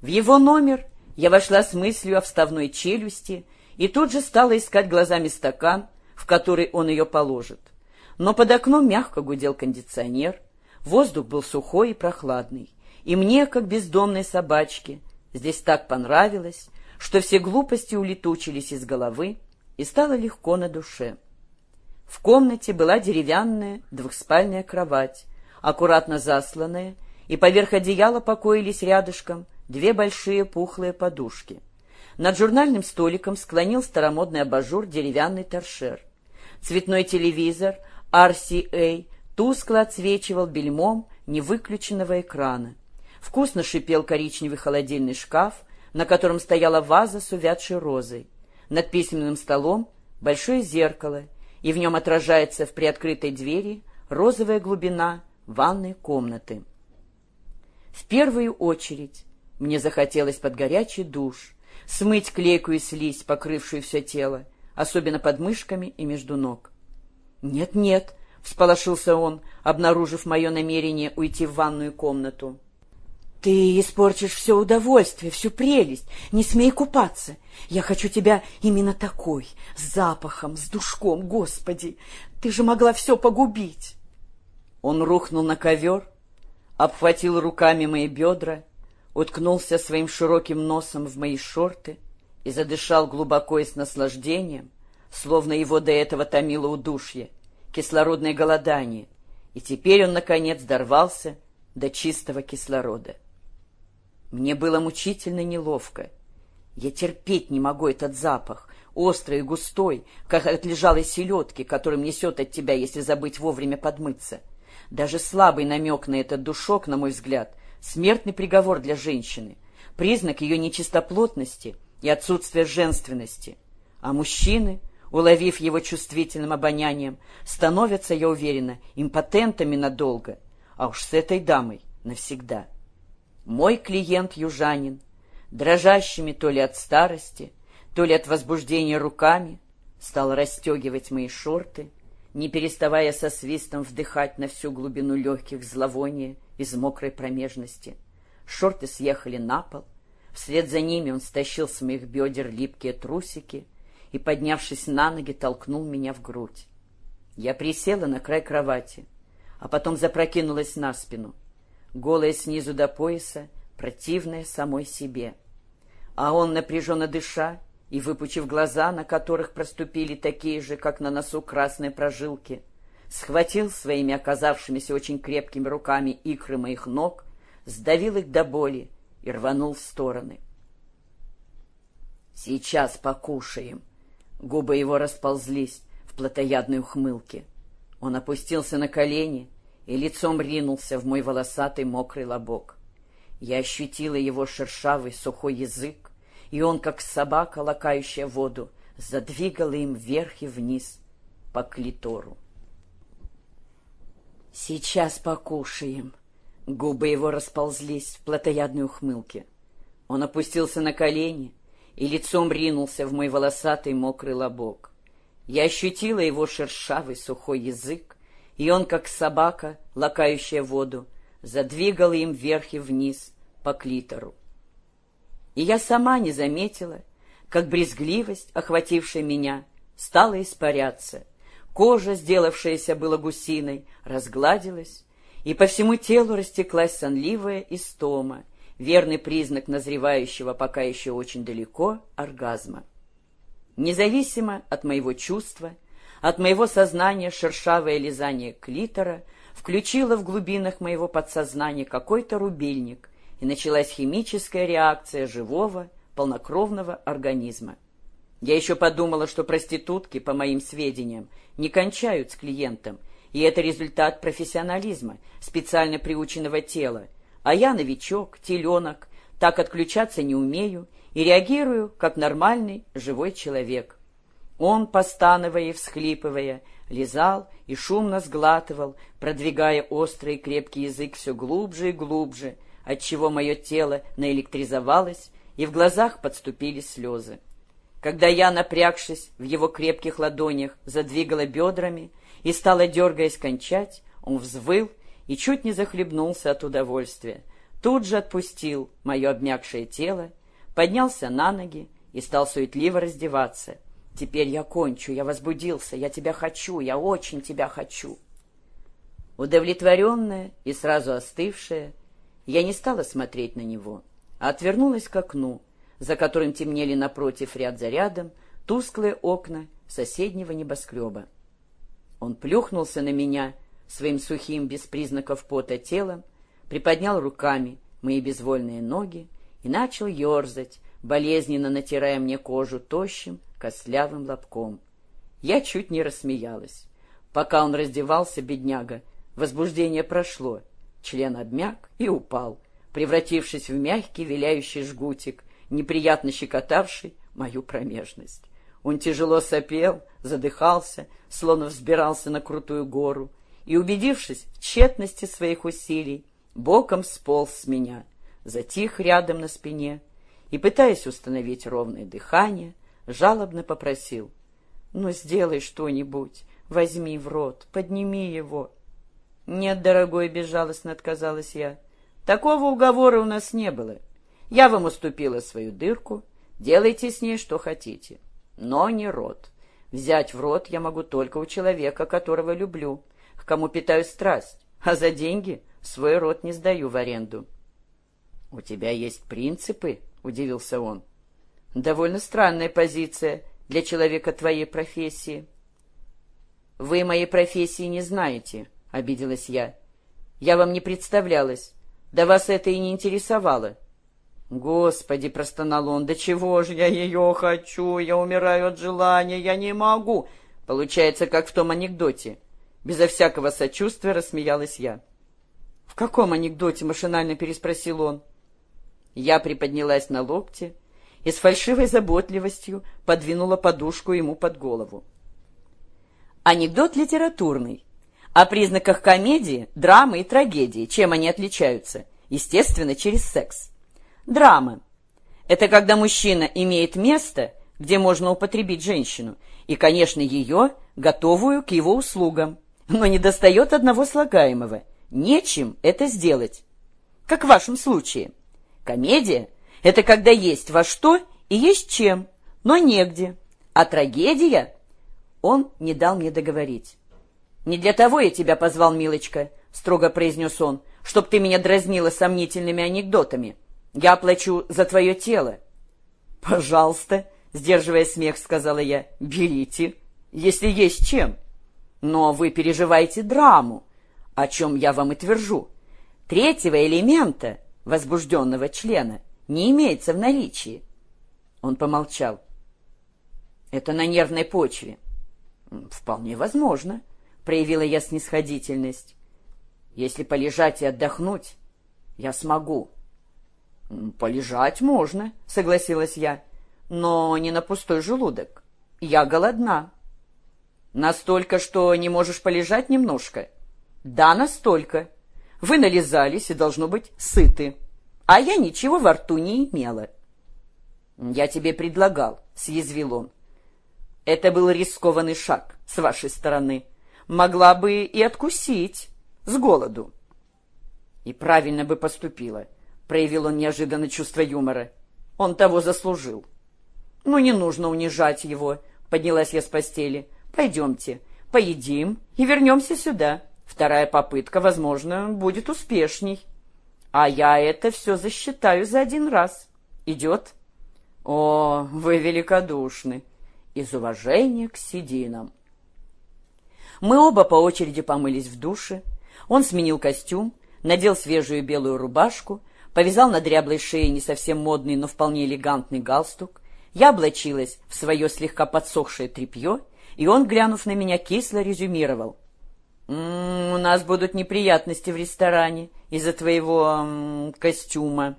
В его номер я вошла с мыслью о вставной челюсти и тут же стала искать глазами стакан, в который он ее положит. Но под окном мягко гудел кондиционер, воздух был сухой и прохладный, и мне, как бездомной собачке, здесь так понравилось, что все глупости улетучились из головы, и стало легко на душе. В комнате была деревянная двухспальная кровать, аккуратно засланная, и поверх одеяла покоились рядышком две большие пухлые подушки. Над журнальным столиком склонил старомодный абажур деревянный торшер. Цветной телевизор RCA тускло отсвечивал бельмом невыключенного экрана. Вкусно шипел коричневый холодильный шкаф, на котором стояла ваза с увядшей розой. Над письменным столом большое зеркало, и в нем отражается в приоткрытой двери розовая глубина ванной комнаты. В первую очередь мне захотелось под горячий душ, смыть клейкую слизь, покрывшую все тело, особенно под мышками и между ног. «Нет-нет», — всполошился он, обнаружив мое намерение уйти в ванную комнату. «Ты испорчишь все удовольствие, всю прелесть. Не смей купаться. Я хочу тебя именно такой, с запахом, с душком, Господи! Ты же могла все погубить!» Он рухнул на ковер, обхватил руками мои бедра, уткнулся своим широким носом в мои шорты и задышал глубоко и с наслаждением, словно его до этого томило удушье, кислородное голодание, и теперь он, наконец, дорвался до чистого кислорода. Мне было мучительно неловко. Я терпеть не могу этот запах, острый и густой, как от лежалой селедки, которым несет от тебя, если забыть вовремя подмыться. Даже слабый намек на этот душок, на мой взгляд, смертный приговор для женщины, признак ее нечистоплотности и отсутствия женственности. А мужчины, уловив его чувствительным обонянием, становятся, я уверена, импотентами надолго, а уж с этой дамой навсегда. Мой клиент южанин, дрожащими то ли от старости, то ли от возбуждения руками, стал расстегивать мои шорты, не переставая со свистом вдыхать на всю глубину легких зловония из мокрой промежности. Шорты съехали на пол, вслед за ними он стащил с моих бедер липкие трусики и, поднявшись на ноги, толкнул меня в грудь. Я присела на край кровати, а потом запрокинулась на спину — голая снизу до пояса, противная самой себе. А он, напряженно дыша и выпучив глаза, на которых проступили такие же, как на носу, красные прожилки, схватил своими оказавшимися очень крепкими руками икры моих ног, сдавил их до боли и рванул в стороны. «Сейчас покушаем!» Губы его расползлись в плотоядной ухмылке. Он опустился на колени и лицом ринулся в мой волосатый мокрый лобок. Я ощутила его шершавый сухой язык, и он, как собака, лакающая воду, задвигал им вверх и вниз по клитору. «Сейчас покушаем!» Губы его расползлись в плотоядной ухмылке. Он опустился на колени и лицом ринулся в мой волосатый мокрый лобок. Я ощутила его шершавый сухой язык, и он, как собака, лакающая воду, задвигал им вверх и вниз по клитору. И я сама не заметила, как брезгливость, охватившая меня, стала испаряться. Кожа, сделавшаяся было гусиной, разгладилась, и по всему телу растеклась сонливая истома, верный признак назревающего пока еще очень далеко оргазма. Независимо от моего чувства, от моего сознания шершавое лизание клитора включило в глубинах моего подсознания какой-то рубильник, и началась химическая реакция живого, полнокровного организма. Я еще подумала, что проститутки, по моим сведениям, не кончают с клиентом, и это результат профессионализма, специально приученного тела, а я новичок, теленок, так отключаться не умею и реагирую, как нормальный живой человек. Он, постановая и всхлипывая, лизал и шумно сглатывал, продвигая острый и крепкий язык все глубже и глубже, отчего мое тело наэлектризовалось, и в глазах подступили слезы. Когда я, напрягшись в его крепких ладонях, задвигала бедрами и стала, дергаясь, кончать, он взвыл и чуть не захлебнулся от удовольствия. Тут же отпустил мое обмякшее тело, поднялся на ноги и стал суетливо раздеваться. «Теперь я кончу, я возбудился, я тебя хочу, я очень тебя хочу». Удовлетворенная и сразу остывшая, я не стала смотреть на него, а отвернулась к окну, за которым темнели напротив ряд за рядом тусклые окна соседнего небоскреба. Он плюхнулся на меня своим сухим, без признаков пота телом, приподнял руками мои безвольные ноги и начал ерзать, болезненно натирая мне кожу тощим, костлявым лобком. Я чуть не рассмеялась. Пока он раздевался, бедняга, возбуждение прошло, член обмяк и упал, превратившись в мягкий виляющий жгутик, неприятно щекотавший мою промежность. Он тяжело сопел, задыхался, словно взбирался на крутую гору, и, убедившись в тщетности своих усилий, боком сполз с меня, затих рядом на спине и, пытаясь установить ровное дыхание, жалобно попросил. «Ну, сделай что-нибудь, возьми в рот, подними его». «Нет, дорогой, безжалостно отказалась я. Такого уговора у нас не было. Я вам уступила свою дырку, делайте с ней что хотите, но не рот. Взять в рот я могу только у человека, которого люблю, к кому питаю страсть, а за деньги свой рот не сдаю в аренду». «У тебя есть принципы?» — удивился он. Довольно странная позиция для человека твоей профессии. Вы моей профессии не знаете, обиделась я. Я вам не представлялась. Да вас это и не интересовало. Господи, простонал он, да чего же я ее хочу? Я умираю от желания, я не могу. Получается, как в том анекдоте. Безо всякого сочувствия рассмеялась я. В каком анекдоте? машинально переспросил он. Я приподнялась на локте и с фальшивой заботливостью подвинула подушку ему под голову. Анекдот литературный. О признаках комедии, драмы и трагедии. Чем они отличаются? Естественно, через секс. Драма. Это когда мужчина имеет место, где можно употребить женщину, и, конечно, ее, готовую к его услугам, но не достает одного слагаемого. Нечем это сделать. Как в вашем случае. Комедия это когда есть во что и есть чем, но негде. А трагедия... Он не дал мне договорить. «Не для того я тебя позвал, милочка», — строго произнес он, «чтоб ты меня дразнила сомнительными анекдотами. Я оплачу за твое тело». «Пожалуйста», — сдерживая смех, сказала я, — «берите, если есть чем. Но вы переживаете драму, о чем я вам и твержу. Третьего элемента, возбужденного члена, не имеется в наличии. Он помолчал. Это на нервной почве. Вполне возможно, проявила я снисходительность. Если полежать и отдохнуть, я смогу. Полежать можно, согласилась я, но не на пустой желудок. Я голодна. Настолько, что не можешь полежать немножко? Да, настолько. Вы нализались и, должно быть, сыты а я ничего во рту не имела. «Я тебе предлагал», — съязвил он. «Это был рискованный шаг с вашей стороны. Могла бы и откусить с голоду». «И правильно бы поступила», — проявил он неожиданно чувство юмора. «Он того заслужил». «Ну, не нужно унижать его», — поднялась я с постели. «Пойдемте, поедим и вернемся сюда. Вторая попытка, возможно, будет успешней». А я это все засчитаю за один раз. Идет? О, вы великодушны. Из уважения к сединам. Мы оба по очереди помылись в душе. Он сменил костюм, надел свежую белую рубашку, повязал на дряблой шее не совсем модный, но вполне элегантный галстук. Я облачилась в свое слегка подсохшее тряпье, и он, глянув на меня, кисло резюмировал — «М -м, «У нас будут неприятности в ресторане из-за твоего костюма».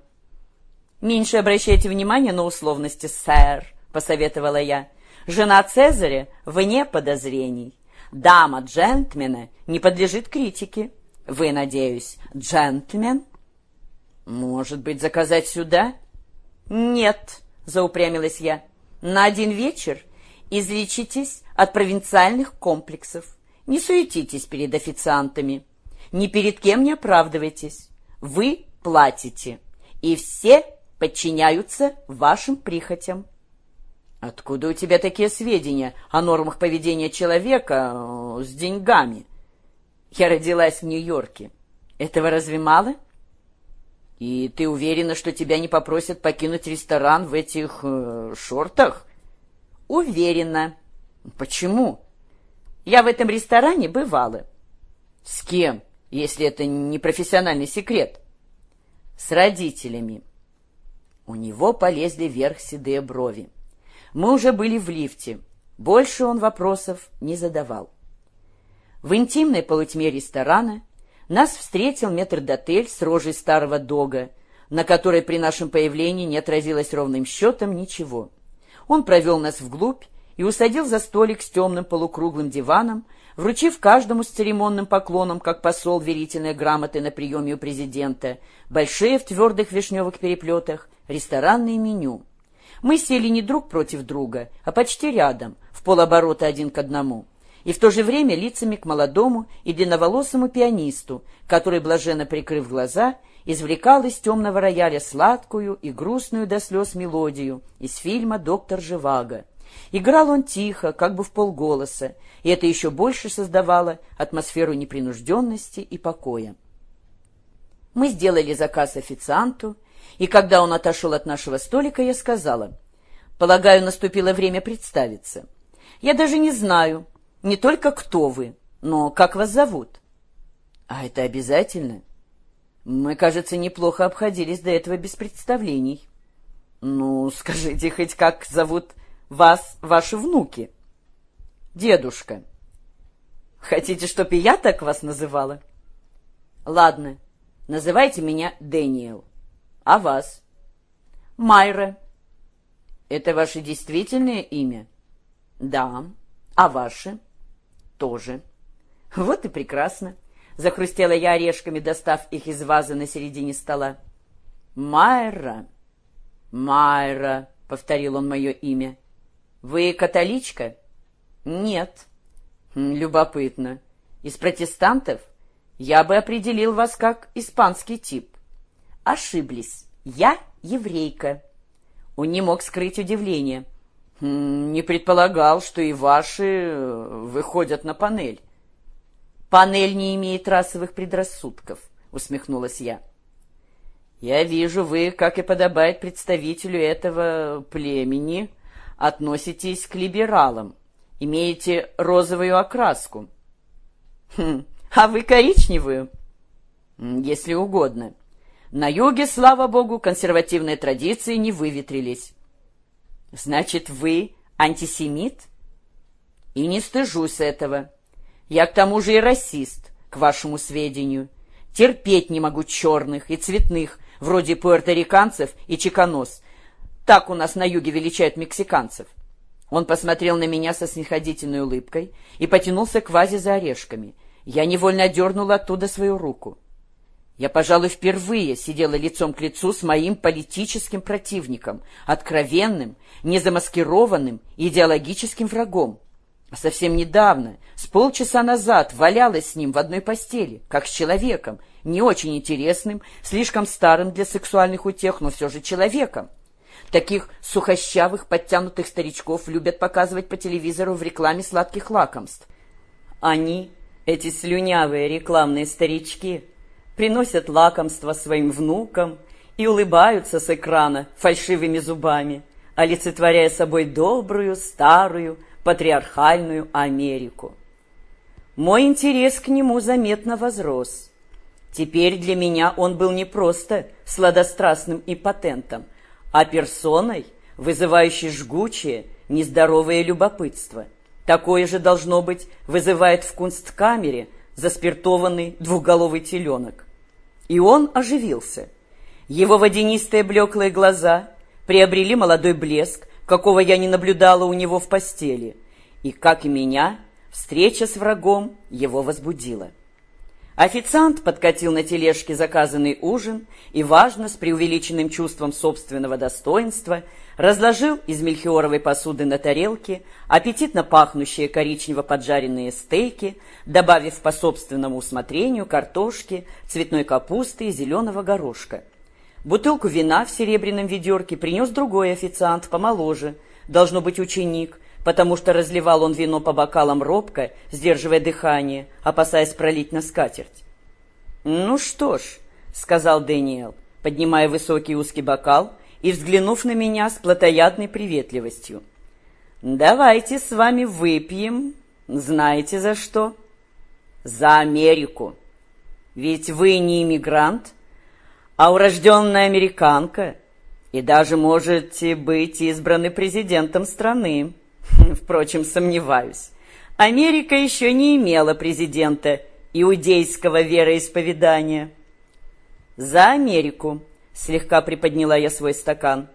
«Меньше обращайте внимание на условности, сэр», — посоветовала я. «Жена Цезаря вне подозрений. Дама джентльмена не подлежит критике. Вы, надеюсь, джентльмен?» «Может быть, заказать сюда?» «Нет», — заупрямилась я. «На один вечер излечитесь от провинциальных комплексов. Не суетитесь перед официантами. Ни перед кем не оправдывайтесь. Вы платите, и все подчиняются вашим прихотям. Откуда у тебя такие сведения о нормах поведения человека э, с деньгами? Я родилась в Нью-Йорке. Этого разве мало? И ты уверена, что тебя не попросят покинуть ресторан в этих э, шортах? Уверена. Почему? Я в этом ресторане бывала. С кем, если это не профессиональный секрет? С родителями. У него полезли вверх седые брови. Мы уже были в лифте. Больше он вопросов не задавал. В интимной полутьме ресторана нас встретил метрдотель с рожей старого дога, на которой при нашем появлении не отразилось ровным счетом ничего. Он провел нас вглубь и усадил за столик с темным полукруглым диваном, вручив каждому с церемонным поклоном, как посол верительной грамоты на приеме у президента, большие в твердых вишневых переплетах ресторанное меню. Мы сели не друг против друга, а почти рядом, в полоборота один к одному, и в то же время лицами к молодому и длинноволосому пианисту, который, блаженно прикрыв глаза, извлекал из темного рояля сладкую и грустную до слез мелодию из фильма «Доктор Живаго». Играл он тихо, как бы в полголоса, и это еще больше создавало атмосферу непринужденности и покоя. Мы сделали заказ официанту, и когда он отошел от нашего столика, я сказала, «Полагаю, наступило время представиться. Я даже не знаю, не только кто вы, но как вас зовут». «А это обязательно?» «Мы, кажется, неплохо обходились до этого без представлений». «Ну, скажите хоть, как зовут вас ваши внуки?» «Дедушка». «Хотите, чтоб и я так вас называла?» «Ладно, называйте меня Дэниел». А вас? Майра. Это ваше действительное имя? Да. А ваше? Тоже. Вот и прекрасно. Захрустела я орешками, достав их из вазы на середине стола. Майра. Майра, повторил он мое имя. Вы католичка? Нет. Любопытно. Из протестантов? Я бы определил вас как испанский тип. Ошиблись. Я еврейка. Он не мог скрыть удивление. «Хм, не предполагал, что и ваши э, выходят на панель. Панель не имеет расовых предрассудков, усмехнулась я. Я вижу, вы, как и подобает представителю этого племени, относитесь к либералам, имеете розовую окраску. Хм, а вы коричневую, если угодно. На юге, слава богу, консервативные традиции не выветрились. Значит, вы антисемит? И не стыжусь этого. Я к тому же и расист, к вашему сведению. Терпеть не могу черных и цветных, вроде пуэрториканцев и чеканос. Так у нас на юге величают мексиканцев. Он посмотрел на меня со снисходительной улыбкой и потянулся к вазе за орешками. Я невольно дернула оттуда свою руку. Я, пожалуй, впервые сидела лицом к лицу с моим политическим противником, откровенным, незамаскированным идеологическим врагом. А совсем недавно, с полчаса назад, валялась с ним в одной постели, как с человеком, не очень интересным, слишком старым для сексуальных утех, но все же человеком. Таких сухощавых, подтянутых старичков любят показывать по телевизору в рекламе сладких лакомств. Они, эти слюнявые рекламные старички, приносят лакомство своим внукам и улыбаются с экрана фальшивыми зубами, олицетворяя собой добрую, старую, патриархальную Америку. Мой интерес к нему заметно возрос. Теперь для меня он был не просто сладострастным импотентом, а персоной, вызывающей жгучее, нездоровое любопытство. Такое же, должно быть, вызывает в кунсткамере заспиртованный двухголовый теленок. И он оживился. Его водянистые блеклые глаза приобрели молодой блеск, какого я не наблюдала у него в постели. И, как и меня, встреча с врагом его возбудила. Официант подкатил на тележке заказанный ужин и, важно, с преувеличенным чувством собственного достоинства, разложил из мельхиоровой посуды на тарелке аппетитно пахнущие коричнево-поджаренные стейки, добавив по собственному усмотрению картошки, цветной капусты и зеленого горошка. Бутылку вина в серебряном ведерке принес другой официант, помоложе, должно быть ученик, потому что разливал он вино по бокалам робко, сдерживая дыхание, опасаясь пролить на скатерть. «Ну что ж», — сказал Дэниел, поднимая высокий узкий бокал и взглянув на меня с плотоядной приветливостью. «Давайте с вами выпьем, знаете за что?» «За Америку. Ведь вы не иммигрант, а урожденная американка, и даже можете быть избраны президентом страны». Впрочем, сомневаюсь. Америка еще не имела президента иудейского вероисповедания. За Америку слегка приподняла я свой стакан.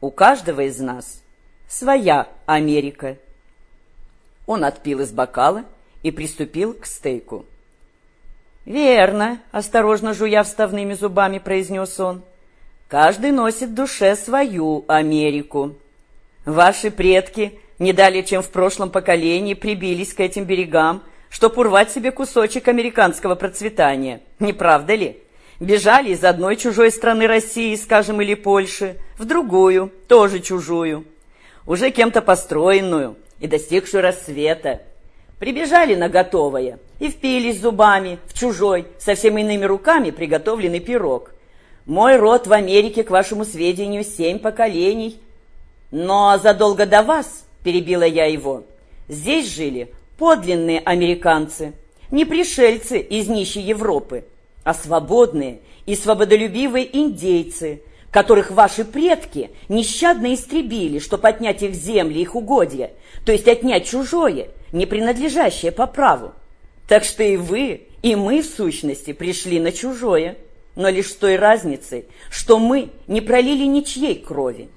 У каждого из нас своя Америка. Он отпил из бокала и приступил к стейку. «Верно», — осторожно жуя вставными зубами, произнес он. «Каждый носит в душе свою Америку. Ваши предки не далее, чем в прошлом поколении, прибились к этим берегам, чтобы урвать себе кусочек американского процветания. Не правда ли? Бежали из одной чужой страны России, скажем, или Польши, в другую, тоже чужую, уже кем-то построенную и достигшую рассвета. Прибежали на готовое и впились зубами в чужой, совсем иными руками приготовленный пирог. Мой род в Америке, к вашему сведению, семь поколений. Но задолго до вас перебила я его. Здесь жили подлинные американцы, не пришельцы из нищей Европы, а свободные и свободолюбивые индейцы, которых ваши предки нещадно истребили, чтобы отнять их земли, их угодья, то есть отнять чужое, не принадлежащее по праву. Так что и вы, и мы, в сущности, пришли на чужое, но лишь с той разницей, что мы не пролили ничьей крови,